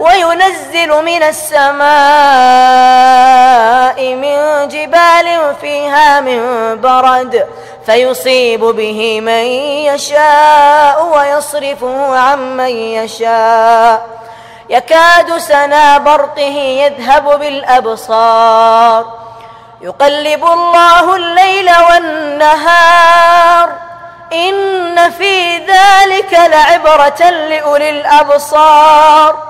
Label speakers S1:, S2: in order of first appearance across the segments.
S1: وينزل من السماء من جبال فيها من برد فيصيب به من يشاء ويصرفه عن من يشاء. يكاد سنا برقه يذهب بالأبصار. يقلب الله الليل والنهار. إن في ذلك لعبرة لأولي الأبصار.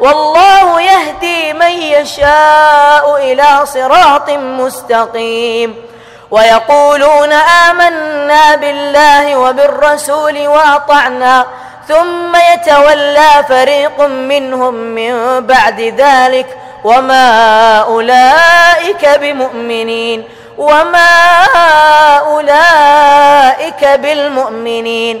S1: والله يهدي من يشاء إلى صراط مستقيم. ويقولون آمنا بالله وبالرسول وأطعنا ثم يتولى فريق منهم من بعد ذلك وما أولئك بمؤمنين وما أولئك بالمؤمنين.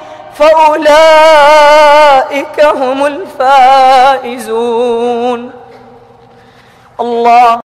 S1: فأولئك هم الفائزون. الله